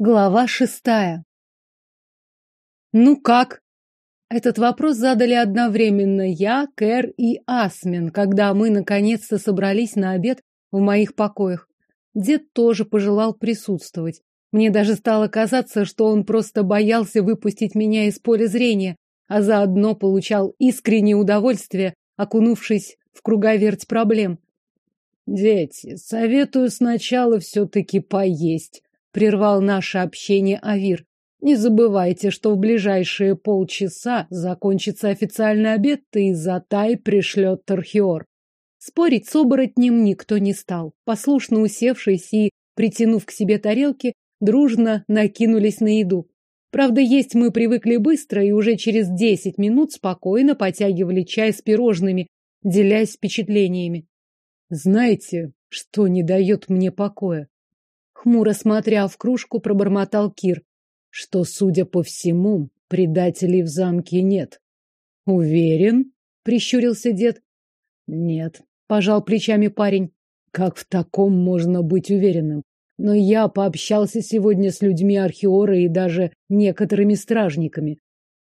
Глава шестая. Ну как? Этот вопрос задали одновременно я, Кэр и Асмин, когда мы наконец-то собрались на обед в моих покоях. Дед тоже пожелал присутствовать. Мне даже стало казаться, что он просто боялся выпустить меня из поля зрения, а заодно получал искреннее удовольствие, окунувшись в круговерть проблем. Дети, советую сначала все-таки поесть прервал наше общение Авир. Не забывайте, что в ближайшие полчаса закончится официальный обед, и Затай пришлет Тархиор. Спорить с оборотнем никто не стал. Послушно усевшись и притянув к себе тарелки, дружно накинулись на еду. Правда, есть мы привыкли быстро и уже через десять минут спокойно потягивали чай с пирожными, делясь впечатлениями. Знаете, что не дает мне покоя? Хмуро смотря в кружку, пробормотал Кир. Что, судя по всему, предателей в замке нет. Уверен? Прищурился дед. Нет. Пожал плечами парень. Как в таком можно быть уверенным? Но я пообщался сегодня с людьми Архиора и даже некоторыми стражниками.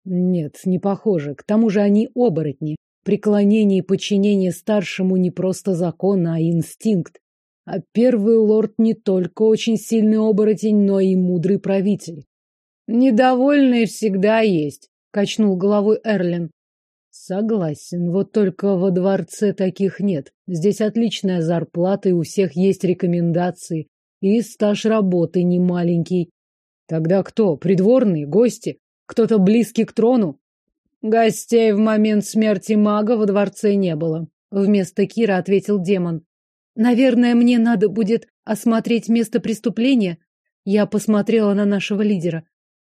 Нет, не похоже. К тому же они оборотни. Преклонение и подчинение старшему не просто закон, а инстинкт. А первый лорд не только очень сильный оборотень, но и мудрый правитель. Недовольные всегда есть, качнул головой Эрлин. Согласен, вот только во дворце таких нет. Здесь отличная зарплата, и у всех есть рекомендации, и стаж работы не маленький. Тогда кто? Придворные, гости? Кто-то близкий к трону? Гостей в момент смерти мага во дворце не было. Вместо Кира ответил демон. Наверное, мне надо будет осмотреть место преступления. Я посмотрела на нашего лидера.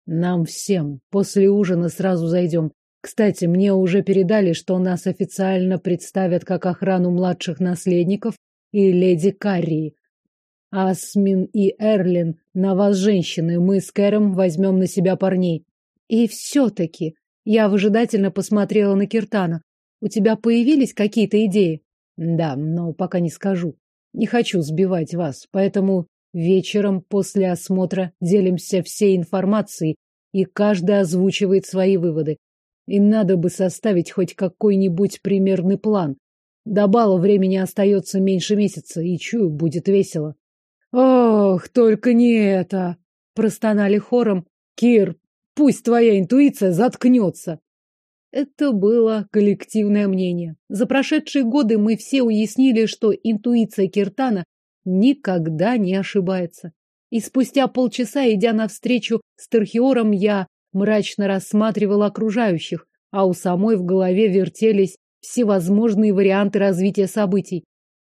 Нам всем. После ужина сразу зайдем. Кстати, мне уже передали, что нас официально представят как охрану младших наследников и леди Карри. Асмин и Эрлин, на вас женщины, мы с Кэром возьмем на себя парней. И все-таки я выжидательно посмотрела на Киртана. У тебя появились какие-то идеи? Да, но пока не скажу. Не хочу сбивать вас, поэтому вечером после осмотра делимся всей информацией, и каждый озвучивает свои выводы. И надо бы составить хоть какой-нибудь примерный план. До бала времени остается меньше месяца, и чую, будет весело. Ох, только не это! Простонали хором. Кир, пусть твоя интуиция заткнется. Это было коллективное мнение. За прошедшие годы мы все уяснили, что интуиция Киртана никогда не ошибается. И спустя полчаса, идя навстречу с Терхиором, я мрачно рассматривала окружающих, а у самой в голове вертелись всевозможные варианты развития событий.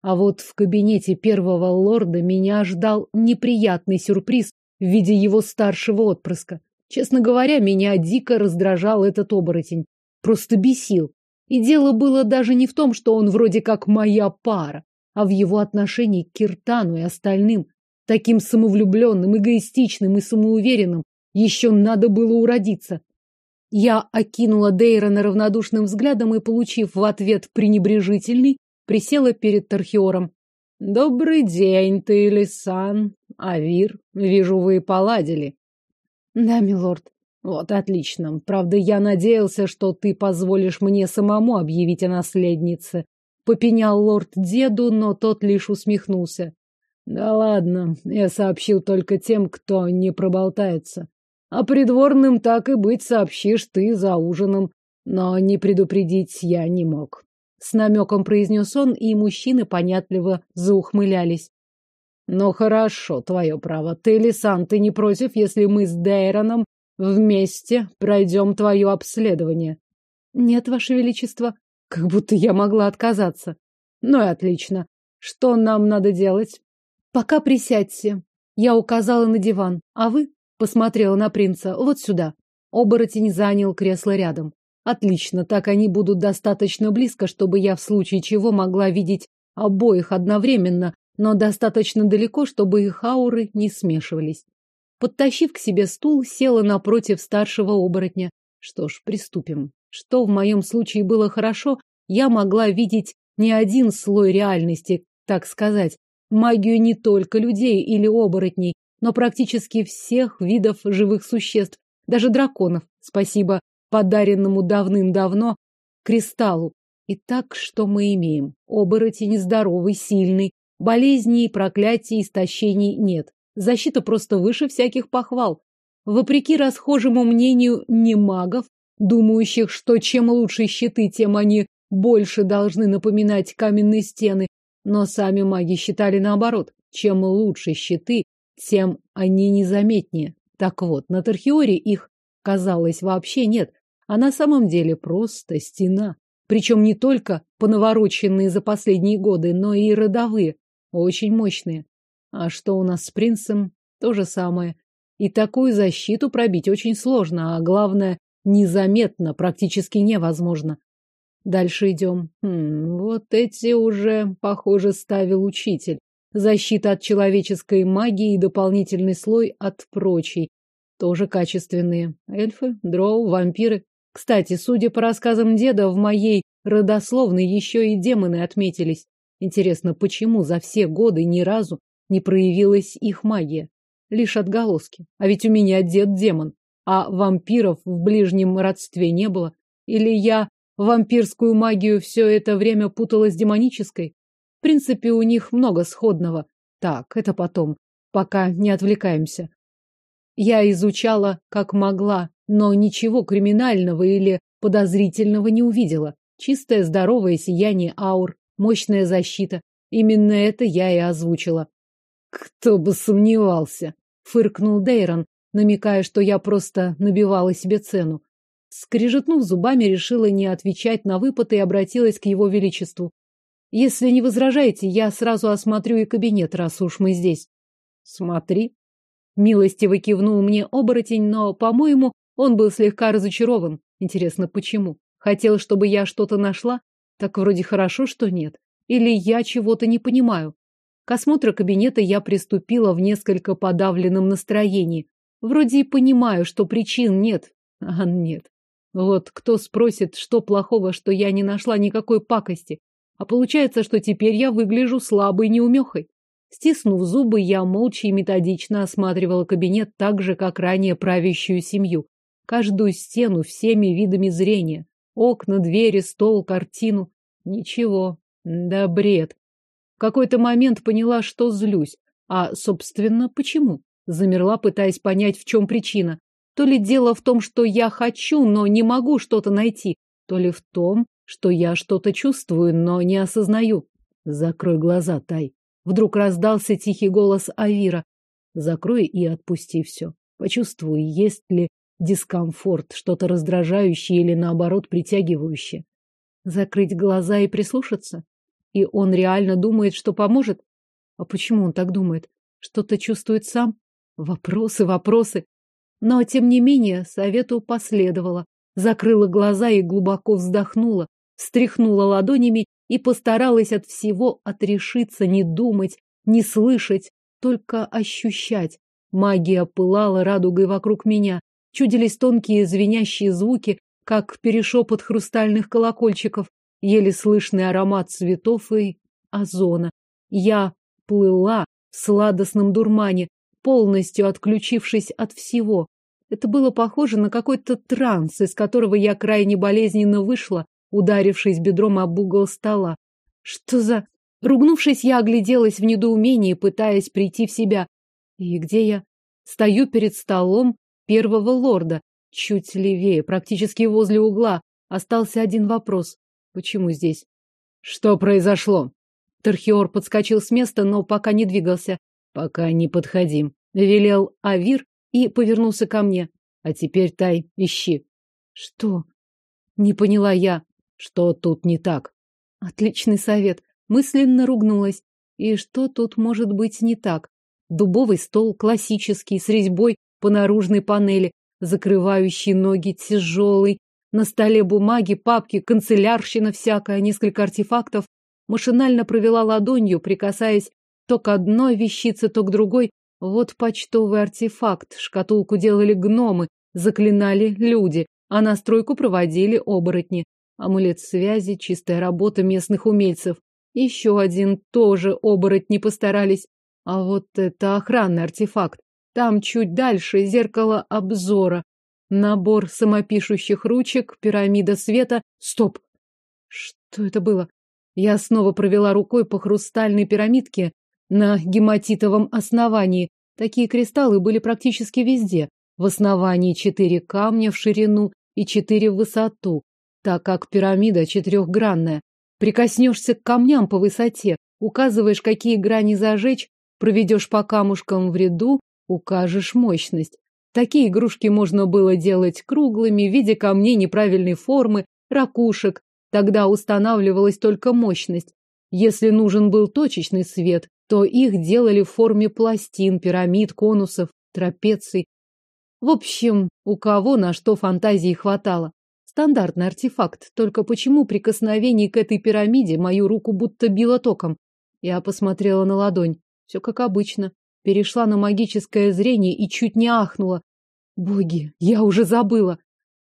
А вот в кабинете первого лорда меня ждал неприятный сюрприз в виде его старшего отпрыска. Честно говоря, меня дико раздражал этот оборотень просто бесил. И дело было даже не в том, что он вроде как моя пара, а в его отношении к Киртану и остальным. Таким самовлюбленным, эгоистичным и самоуверенным еще надо было уродиться. Я окинула Дейрона равнодушным взглядом и, получив в ответ пренебрежительный, присела перед Тархиором. «Добрый день, ты, Лисан. Авир, вижу, вы поладили». «Да, милорд», вот, отлично. Правда, я надеялся, что ты позволишь мне самому объявить о наследнице. Попенял лорд деду, но тот лишь усмехнулся. Да ладно, я сообщил только тем, кто не проболтается. А придворным так и быть сообщишь ты за ужином. Но не предупредить я не мог. С намеком произнес он, и мужчины понятливо заухмылялись. Ну хорошо, твое право. Ты, Лисан, ты не против, если мы с Дейроном Вместе пройдем твое обследование. Нет, Ваше Величество. Как будто я могла отказаться. Ну и отлично. Что нам надо делать? Пока присядьте. Я указала на диван. А вы? Посмотрела на принца. Вот сюда. Оборотень занял кресло рядом. Отлично, так они будут достаточно близко, чтобы я в случае чего могла видеть обоих одновременно, но достаточно далеко, чтобы их ауры не смешивались. Подтащив к себе стул, села напротив старшего оборотня. Что ж, приступим. Что в моем случае было хорошо, я могла видеть не один слой реальности, так сказать, магию не только людей или оборотней, но практически всех видов живых существ, даже драконов, спасибо подаренному давным-давно кристаллу. Итак, что мы имеем? Оборотень здоровый, сильный, болезней, проклятий, истощений нет. Защита просто выше всяких похвал. Вопреки расхожему мнению не магов, думающих, что чем лучше щиты, тем они больше должны напоминать каменные стены, но сами маги считали наоборот. Чем лучше щиты, тем они незаметнее. Так вот, на Тархиоре их, казалось, вообще нет, а на самом деле просто стена. Причем не только понавороченные за последние годы, но и родовые, очень мощные. А что у нас с принцем? То же самое. И такую защиту пробить очень сложно, а главное, незаметно, практически невозможно. Дальше идем. Хм, вот эти уже, похоже, ставил учитель. Защита от человеческой магии и дополнительный слой от прочей. Тоже качественные. Эльфы, дроу, вампиры. Кстати, судя по рассказам деда, в моей родословной еще и демоны отметились. Интересно, почему за все годы ни разу не проявилась их магия? Лишь отголоски. А ведь у меня дед демон, а вампиров в ближнем родстве не было. Или я вампирскую магию все это время путала с демонической? В принципе, у них много сходного. Так, это потом. Пока не отвлекаемся. Я изучала, как могла, но ничего криминального или подозрительного не увидела. Чистое здоровое сияние аур, мощная защита. Именно это я и озвучила. Кто бы сомневался, фыркнул Дейрон, намекая, что я просто набивала себе цену. Скрежетнув зубами, решила не отвечать на выпад и обратилась к его величеству. Если не возражаете, я сразу осмотрю и кабинет, раз уж мы здесь. Смотри. Милостиво кивнул мне оборотень, но, по-моему, он был слегка разочарован. Интересно, почему? Хотел, чтобы я что-то нашла? Так вроде хорошо, что нет. Или я чего-то не понимаю. К осмотру кабинета я приступила в несколько подавленном настроении. Вроде и понимаю, что причин нет. А нет. Вот кто спросит, что плохого, что я не нашла никакой пакости. А получается, что теперь я выгляжу слабой неумехой. Стиснув зубы, я молча и методично осматривала кабинет так же, как ранее правящую семью каждую стену всеми видами зрения. Окна, двери, стол, картину. Ничего. Да бред. Какой-то момент поняла, что злюсь. А, собственно, почему? Замерла, пытаясь понять, в чем причина. То ли дело в том, что я хочу, но не могу что-то найти, то ли в том, что я что-то чувствую, но не осознаю. Закрой глаза, Тай. Вдруг раздался тихий голос Авира. Закрой и отпусти все. Почувствуй, есть ли дискомфорт, что-то раздражающее или наоборот притягивающее. Закрыть глаза и прислушаться? И он реально думает, что поможет? А почему он так думает? Что-то чувствует сам? Вопросы, вопросы. Но, тем не менее, совету последовало. Закрыла глаза и глубоко вздохнула, встряхнула ладонями и постаралась от всего отрешиться, не думать, не слышать, только ощущать. Магия пылала радугой вокруг меня, Чудились тонкие звенящие звуки, как перешепот хрустальных колокольчиков, еле слышный аромат цветов и озона. Я плыла в сладостном дурмане, полностью отключившись от всего. Это было похоже на какой-то транс, из которого я крайне болезненно вышла, ударившись бедром об угол стола. Что за... Ругнувшись, я огляделась в недоумении, пытаясь прийти в себя. И где я? Стою перед столом, первого лорда. Чуть левее, практически возле угла, остался один вопрос. Почему здесь? Что произошло? Тархиор подскочил с места, но пока не двигался. Пока не подходим. Велел Авир и повернулся ко мне. А теперь, Тай, ищи. Что? Не поняла я. Что тут не так? Отличный совет. Мысленно ругнулась. И что тут может быть не так? Дубовый стол, классический, с резьбой по наружной панели, закрывающей ноги тяжелый. На столе бумаги, папки, канцелярщина всякая, несколько артефактов. Машинально провела ладонью, прикасаясь то к одной вещице, то к другой. Вот почтовый артефакт. Шкатулку делали гномы, заклинали люди, а настройку проводили оборотни. Амулет связи, чистая работа местных умельцев. Еще один тоже оборотни постарались. А вот это охранный артефакт. Там чуть дальше зеркало обзора. Набор самопишущих ручек, пирамида света. Стоп! Что это было? Я снова провела рукой по хрустальной пирамидке на гематитовом основании. Такие кристаллы были практически везде. В основании четыре камня в ширину и четыре в высоту, так как пирамида четырехгранная. Прикоснешься к камням по высоте, указываешь, какие грани зажечь, проведешь по камушкам в ряду, укажешь мощность. Такие игрушки можно было делать круглыми, в виде камней неправильной формы, ракушек. Тогда устанавливалась только мощность. Если нужен был точечный свет, то их делали в форме пластин, пирамид, конусов, трапеций. В общем, у кого на что фантазии хватало. Стандартный артефакт, только почему прикосновение к этой пирамиде мою руку будто било током? Я посмотрела на ладонь. Все как обычно. Перешла на магическое зрение и чуть не ахнула. Боги, я уже забыла.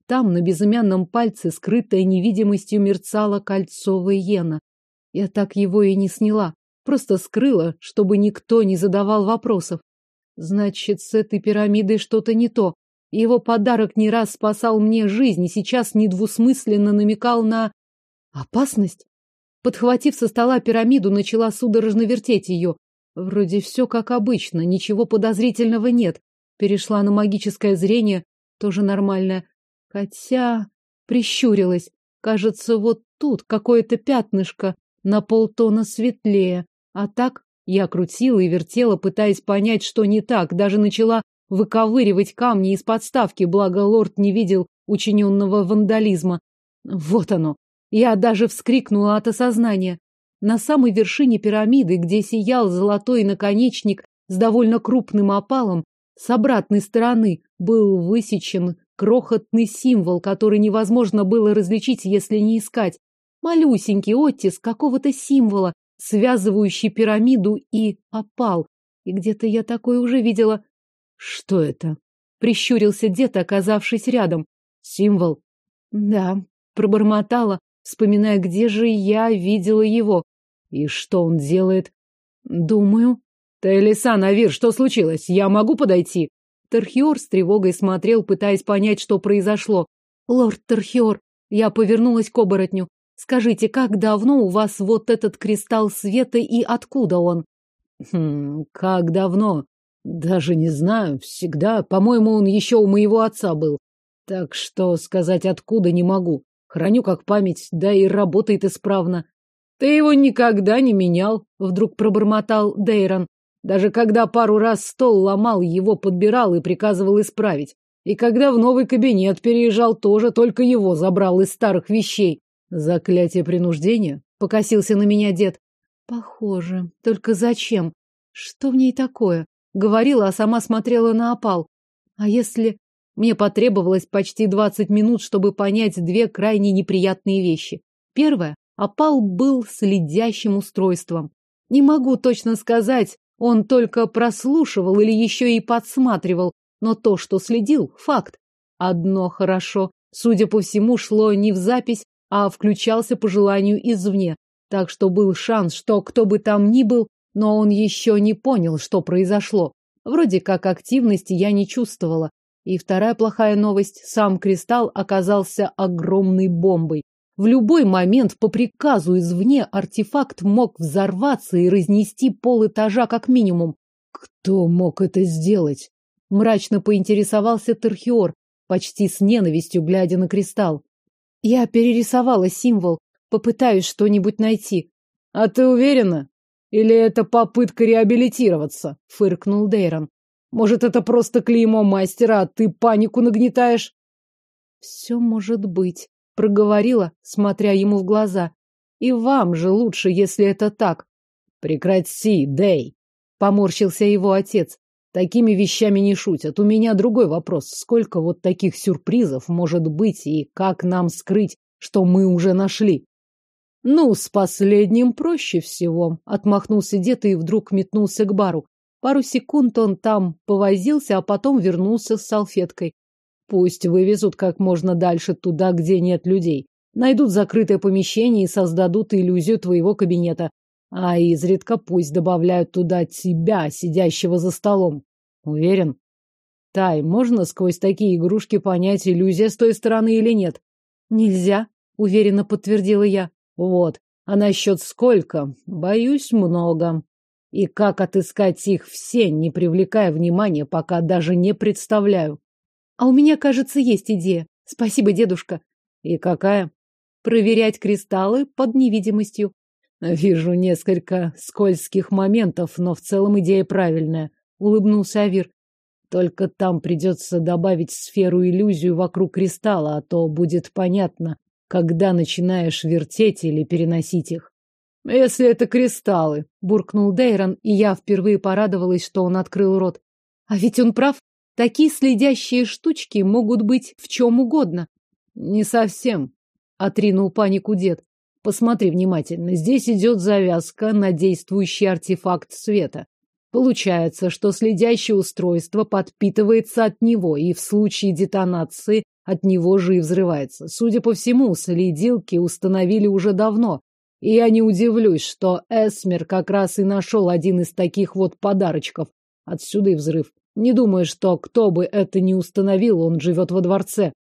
Там на безымянном пальце, скрытая невидимостью, мерцало кольцо иена. Я так его и не сняла. Просто скрыла, чтобы никто не задавал вопросов. Значит, с этой пирамидой что-то не то. Его подарок не раз спасал мне жизнь и сейчас недвусмысленно намекал на опасность. Подхватив со стола пирамиду, начала судорожно вертеть ее. Вроде все как обычно, ничего подозрительного нет. Перешла на магическое зрение, тоже нормальное. Хотя прищурилась. Кажется, вот тут какое-то пятнышко на полтона светлее. А так я крутила и вертела, пытаясь понять, что не так. Даже начала выковыривать камни из подставки, благо лорд не видел учиненного вандализма. Вот оно. Я даже вскрикнула от осознания. На самой вершине пирамиды, где сиял золотой наконечник с довольно крупным опалом, с обратной стороны был высечен крохотный символ, который невозможно было различить, если не искать. Малюсенький оттиск какого-то символа, связывающий пирамиду и опал. И где-то я такое уже видела. Что это? Прищурился дед, оказавшись рядом. Символ. Да, пробормотала, вспоминая, где же я видела его. И что он делает? Думаю. Таэлиса, Навир, что случилось? Я могу подойти? Терхиор с тревогой смотрел, пытаясь понять, что произошло. Лорд Терхиор, я повернулась к оборотню. Скажите, как давно у вас вот этот кристалл света и откуда он? Хм, как давно? Даже не знаю, всегда. По-моему, он еще у моего отца был. Так что сказать откуда не могу. Храню как память, да и работает исправно. Ты его никогда не менял, вдруг пробормотал Дейрон. Даже когда пару раз стол ломал, его подбирал и приказывал исправить. И когда в новый кабинет переезжал, тоже только его забрал из старых вещей. Заклятие принуждения? Покосился на меня дед. Похоже. Только зачем? Что в ней такое? Говорила, а сама смотрела на опал. А если... Мне потребовалось почти двадцать минут, чтобы понять две крайне неприятные вещи. Первое. Опал был следящим устройством. Не могу точно сказать, он только прослушивал или еще и подсматривал, но то, что следил, факт. Одно хорошо. Судя по всему, шло не в запись, а включался по желанию извне. Так что был шанс, что кто бы там ни был, но он еще не понял, что произошло. Вроде как активности я не чувствовала. И вторая плохая новость. Сам кристалл оказался огромной бомбой. В любой момент по приказу извне артефакт мог взорваться и разнести пол этажа как минимум. Кто мог это сделать? Мрачно поинтересовался Терхиор, почти с ненавистью глядя на кристалл. Я перерисовала символ, попытаюсь что-нибудь найти. А ты уверена? Или это попытка реабилитироваться? Фыркнул Дейрон. Может, это просто клеймо мастера, а ты панику нагнетаешь? Все может быть, проговорила, смотря ему в глаза. И вам же лучше, если это так. Прекрати, Дей, поморщился его отец. Такими вещами не шутят. У меня другой вопрос. Сколько вот таких сюрпризов может быть и как нам скрыть, что мы уже нашли? Ну, с последним проще всего. Отмахнулся дед и вдруг метнулся к бару. Пару секунд он там повозился, а потом вернулся с салфеткой. Пусть вывезут как можно дальше туда, где нет людей. Найдут закрытое помещение и создадут иллюзию твоего кабинета. А изредка пусть добавляют туда тебя, сидящего за столом. Уверен? Тай, можно сквозь такие игрушки понять, иллюзия с той стороны или нет? Нельзя, уверенно подтвердила я. Вот. А насчет сколько? Боюсь, много. И как отыскать их все, не привлекая внимания, пока даже не представляю. А у меня, кажется, есть идея. Спасибо, дедушка. И какая? Проверять кристаллы под невидимостью. Вижу несколько скользких моментов, но в целом идея правильная. Улыбнулся Авир. Только там придется добавить сферу-иллюзию вокруг кристалла, а то будет понятно, когда начинаешь вертеть или переносить их. Если это кристаллы, буркнул Дейрон, и я впервые порадовалась, что он открыл рот. А ведь он прав. Такие следящие штучки могут быть в чем угодно. Не совсем, отринул панику дед. Посмотри внимательно. Здесь идет завязка на действующий артефакт света. Получается, что следящее устройство подпитывается от него и в случае детонации от него же и взрывается. Судя по всему, следилки установили уже давно. И я не удивлюсь, что Эсмер как раз и нашел один из таких вот подарочков. Отсюда и взрыв. Не думаю, что кто бы это ни установил, он живет во дворце.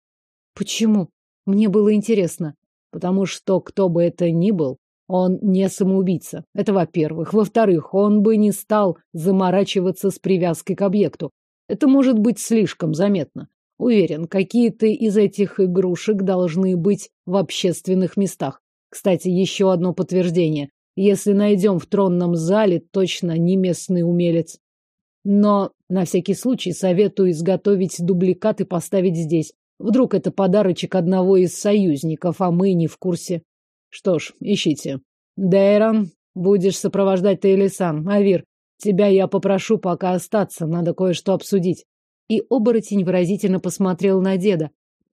Почему? Мне было интересно. Потому что кто бы это ни был, он не самоубийца. Это во-первых. Во-вторых, он бы не стал заморачиваться с привязкой к объекту. Это может быть слишком заметно. Уверен, какие-то из этих игрушек должны быть в общественных местах. Кстати, еще одно подтверждение. Если найдем в тронном зале, точно не местный умелец. Но на всякий случай советую изготовить дубликат и поставить здесь. Вдруг это подарочек одного из союзников, а мы не в курсе. Что ж, ищите. Дейрон, будешь сопровождать Тейлисан. Авир, тебя я попрошу пока остаться, надо кое-что обсудить. И оборотень выразительно посмотрел на деда.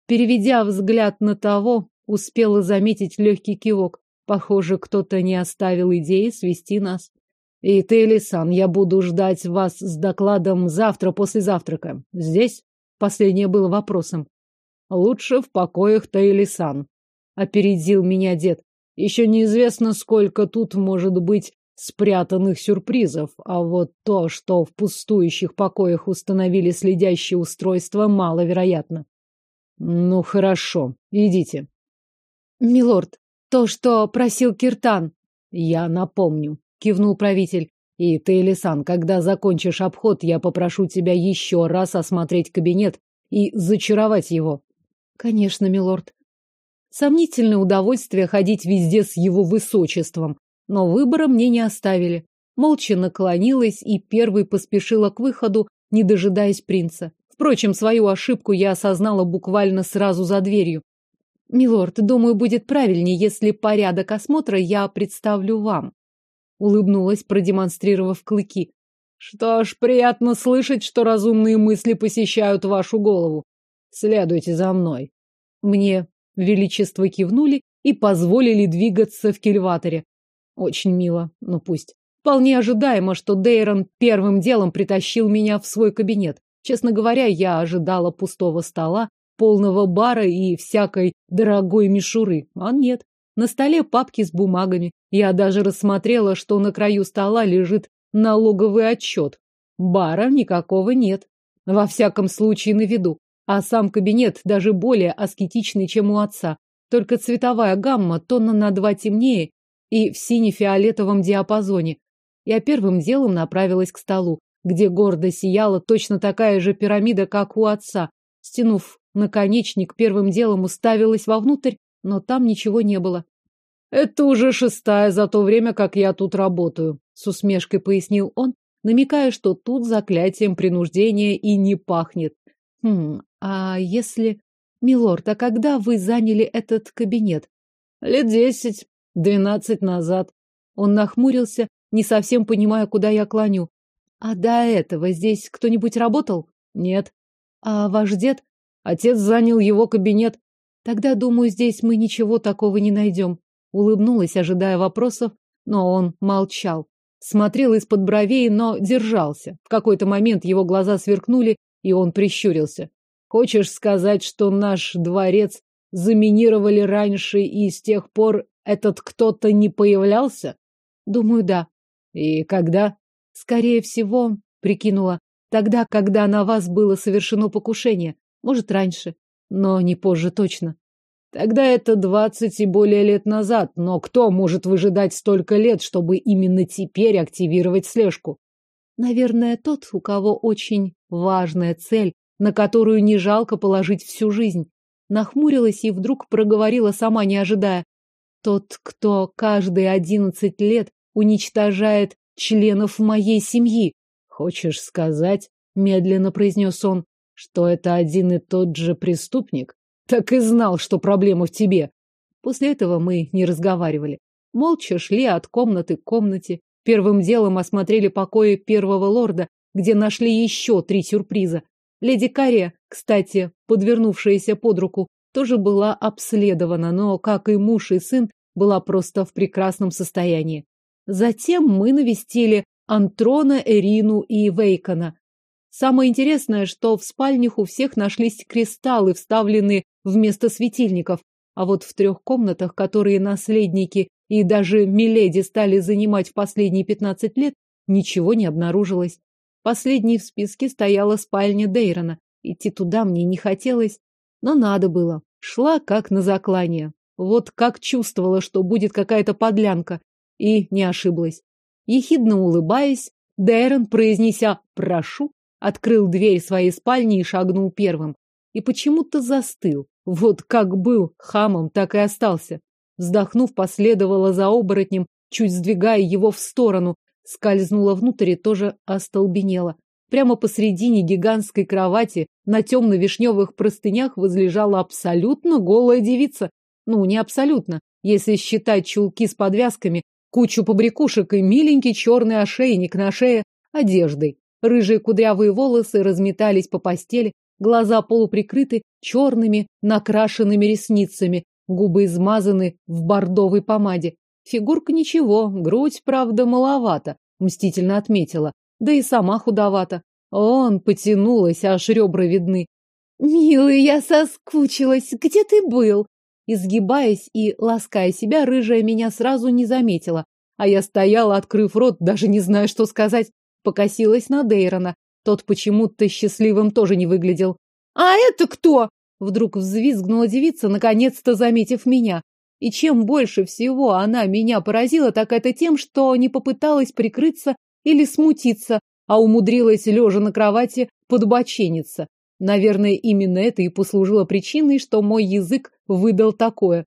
Переведя взгляд на того, успела заметить легкий кивок. Похоже, кто-то не оставил идеи свести нас. И Тейлисан, я буду ждать вас с докладом завтра после завтрака. Здесь? Последнее было вопросом. Лучше в покоях Таилисан. Опередил меня дед. Еще неизвестно, сколько тут может быть спрятанных сюрпризов, а вот то, что в пустующих покоях установили следящее устройство, маловероятно. Ну, хорошо, идите. Милорд, то, что просил Киртан. Я напомню, кивнул правитель. И ты, Элисан, когда закончишь обход, я попрошу тебя еще раз осмотреть кабинет и зачаровать его. Конечно, милорд. Сомнительное удовольствие ходить везде с его высочеством, но выбора мне не оставили. Молча наклонилась и первой поспешила к выходу, не дожидаясь принца. Впрочем, свою ошибку я осознала буквально сразу за дверью. Милорд, думаю, будет правильнее, если порядок осмотра я представлю вам. Улыбнулась, продемонстрировав клыки. Что ж, приятно слышать, что разумные мысли посещают вашу голову. Следуйте за мной. Мне величество кивнули и позволили двигаться в кильваторе. Очень мило, но пусть. Вполне ожидаемо, что Дейрон первым делом притащил меня в свой кабинет. Честно говоря, я ожидала пустого стола, полного бара и всякой дорогой мишуры. А нет. На столе папки с бумагами. Я даже рассмотрела, что на краю стола лежит налоговый отчет. Бара никакого нет. Во всяком случае, на виду а сам кабинет даже более аскетичный, чем у отца. Только цветовая гамма тонна на два темнее и в сине-фиолетовом диапазоне. Я первым делом направилась к столу, где гордо сияла точно такая же пирамида, как у отца. Стянув наконечник, первым делом уставилась вовнутрь, но там ничего не было. «Это уже шестая за то время, как я тут работаю», — с усмешкой пояснил он, намекая, что тут заклятием принуждения и не пахнет. Хм, а если... Милорд, а когда вы заняли этот кабинет? Лет десять, двенадцать назад. Он нахмурился, не совсем понимая, куда я клоню. А до этого здесь кто-нибудь работал? Нет. А ваш дед? Отец занял его кабинет. Тогда, думаю, здесь мы ничего такого не найдем. Улыбнулась, ожидая вопросов, но он молчал. Смотрел из-под бровей, но держался. В какой-то момент его глаза сверкнули, и он прищурился. Хочешь сказать, что наш дворец заминировали раньше, и с тех пор этот кто-то не появлялся? Думаю, да. И когда? Скорее всего, прикинула, Тогда, когда на вас было совершено покушение. Может, раньше, но не позже точно. Тогда это двадцать и более лет назад, но кто может выжидать столько лет, чтобы именно теперь активировать слежку? Наверное, тот, у кого очень важная цель, на которую не жалко положить всю жизнь. Нахмурилась и вдруг проговорила, сама не ожидая. Тот, кто каждые одиннадцать лет уничтожает членов моей семьи. Хочешь сказать, медленно произнес он, что это один и тот же преступник? Так и знал, что проблема в тебе. После этого мы не разговаривали. Молча шли от комнаты к комнате. Первым делом осмотрели покои первого лорда, где нашли еще три сюрприза. Леди Кария, кстати, подвернувшаяся под руку, тоже была обследована, но, как и муж и сын, была просто в прекрасном состоянии. Затем мы навестили Антрона, Эрину и Вейкона. Самое интересное, что в спальнях у всех нашлись кристаллы, вставленные вместо светильников, а вот в трех комнатах, которые наследники и даже Миледи стали занимать в последние пятнадцать лет, ничего не обнаружилось. Последней в списке стояла спальня Дейрона. Идти туда мне не хотелось, но надо было. Шла как на заклание. Вот как чувствовала, что будет какая-то подлянка. И не ошиблась. Ехидно улыбаясь, Дейрон, произнеся «прошу», открыл дверь своей спальни и шагнул первым. И почему-то застыл. Вот как был хамом, так и остался. Вздохнув, последовала за оборотнем, чуть сдвигая его в сторону, скользнула внутрь и тоже остолбенела. Прямо посредине гигантской кровати на темно-вишневых простынях возлежала абсолютно голая девица. Ну, не абсолютно, если считать чулки с подвязками, кучу побрякушек и миленький черный ошейник на шее одеждой. Рыжие кудрявые волосы разметались по постели, глаза полуприкрыты черными накрашенными ресницами, губы измазаны в бордовой помаде. Фигурка ничего, грудь, правда, маловато, мстительно отметила. Да и сама худовата. Он потянулась, аж ребра видны. «Милый, я соскучилась. Где ты был?» Изгибаясь и лаская себя, рыжая меня сразу не заметила. А я стояла, открыв рот, даже не зная, что сказать. Покосилась на Дейрона. Тот почему-то счастливым тоже не выглядел. «А это кто?» Вдруг взвизгнула девица, наконец-то заметив меня. И чем больше всего она меня поразила, так это тем, что не попыталась прикрыться или смутиться, а умудрилась, лежа на кровати, подбочениться. Наверное, именно это и послужило причиной, что мой язык выдал такое.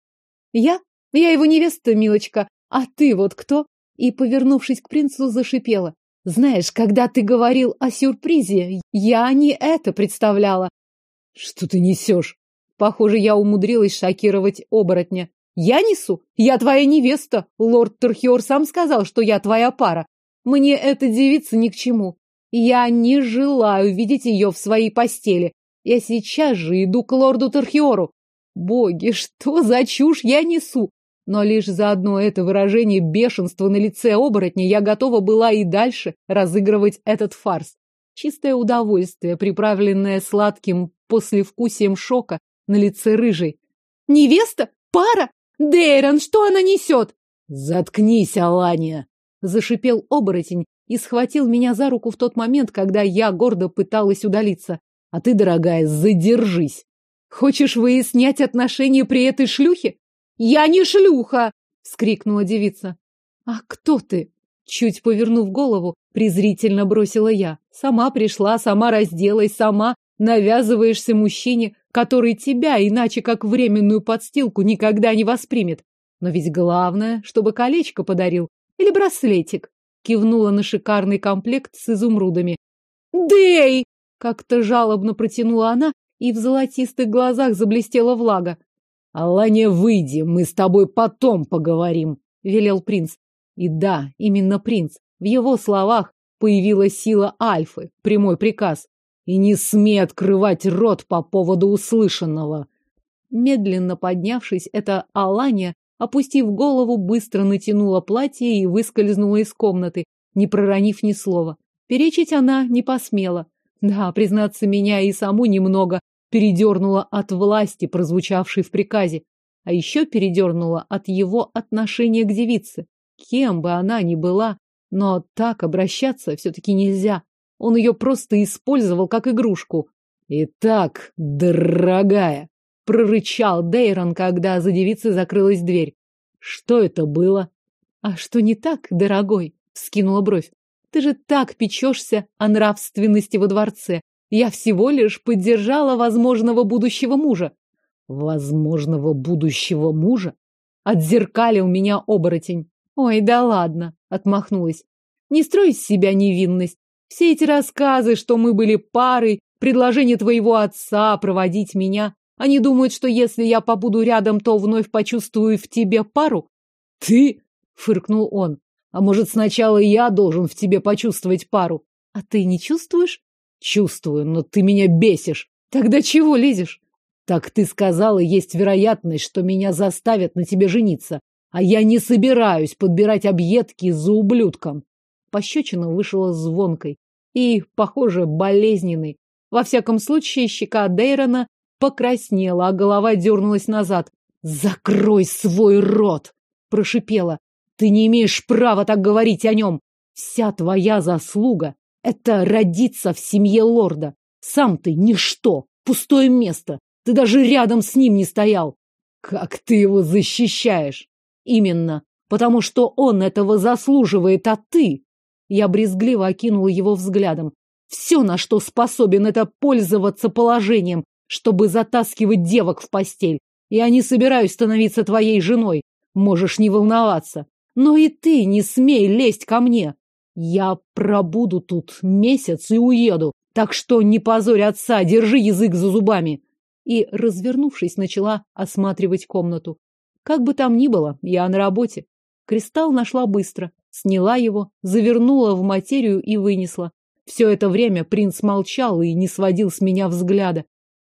«Я? Я его невеста, милочка. А ты вот кто?» И, повернувшись к принцу, зашипела. «Знаешь, когда ты говорил о сюрпризе, я не это представляла». «Что ты несешь?» Похоже, я умудрилась шокировать оборотня. Я несу? Я твоя невеста. Лорд Терхиор сам сказал, что я твоя пара. Мне эта девица ни к чему. Я не желаю видеть ее в своей постели. Я сейчас же иду к лорду Терхиору. Боги, что за чушь я несу? Но лишь за одно это выражение бешенства на лице оборотня я готова была и дальше разыгрывать этот фарс. Чистое удовольствие, приправленное сладким послевкусием шока на лице рыжей. «Невеста? Пара? Дейрон, что она несет? Заткнись, Алания! Зашипел оборотень и схватил меня за руку в тот момент, когда я гордо пыталась удалиться. А ты, дорогая, задержись. Хочешь выяснять отношения при этой шлюхе? Я не шлюха! вскрикнула девица. А кто ты? Чуть повернув голову, презрительно бросила я. Сама пришла, сама разделась, сама навязываешься мужчине, который тебя, иначе как временную подстилку, никогда не воспримет. Но ведь главное, чтобы колечко подарил. Или браслетик. Кивнула на шикарный комплект с изумрудами. «Дэй!» — как-то жалобно протянула она, и в золотистых глазах заблестела влага. «Алания, выйди, мы с тобой потом поговорим», — велел принц. И да, именно принц. В его словах появилась сила Альфы, прямой приказ. И не смей открывать рот по поводу услышанного. Медленно поднявшись, эта Алания, опустив голову, быстро натянула платье и выскользнула из комнаты, не проронив ни слова. Перечить она не посмела. Да, признаться, меня и саму немного передернула от власти, прозвучавшей в приказе, а еще передернула от его отношения к девице. Кем бы она ни была, но так обращаться все-таки нельзя. Он ее просто использовал как игрушку. «Итак, дорогая», — прорычал Дейрон, когда за девицей закрылась дверь. «Что это было?» «А что не так, дорогой?» — вскинула бровь. «Ты же так печешься о нравственности во дворце. Я всего лишь поддержала возможного будущего мужа». «Возможного будущего мужа?» Отзеркалил меня оборотень. «Ой, да ладно!» — отмахнулась. «Не строй из себя невинность. Все эти рассказы, что мы были парой, предложение твоего отца проводить меня, они думают, что если я побуду рядом, то вновь почувствую в тебе пару?» «Ты?» — фыркнул он. «А может, сначала я должен в тебе почувствовать пару?» «А ты не чувствуешь?» «Чувствую, но ты меня бесишь». «Тогда чего лезешь?» Так ты сказала, есть вероятность, что меня заставят на тебе жениться, а я не собираюсь подбирать объедки за ублюдком. Пощечина вышла звонкой и, похоже, болезненной. Во всяком случае, щека Дейрона покраснела, а голова дернулась назад. «Закрой свой рот!» — прошипела. «Ты не имеешь права так говорить о нем! Вся твоя заслуга — это родиться в семье лорда! Сам ты ничто, пустое место, ты даже рядом с ним не стоял. Как ты его защищаешь? Именно, потому что он этого заслуживает, а ты... Я брезгливо окинула его взглядом. Все, на что способен, это пользоваться положением, чтобы затаскивать девок в постель. Я не собираюсь становиться твоей женой. Можешь не волноваться. Но и ты не смей лезть ко мне. Я пробуду тут месяц и уеду. Так что не позорь отца, держи язык за зубами и, развернувшись, начала осматривать комнату. Как бы там ни было, я на работе. Кристалл нашла быстро, сняла его, завернула в материю и вынесла. Все это время принц молчал и не сводил с меня взгляда.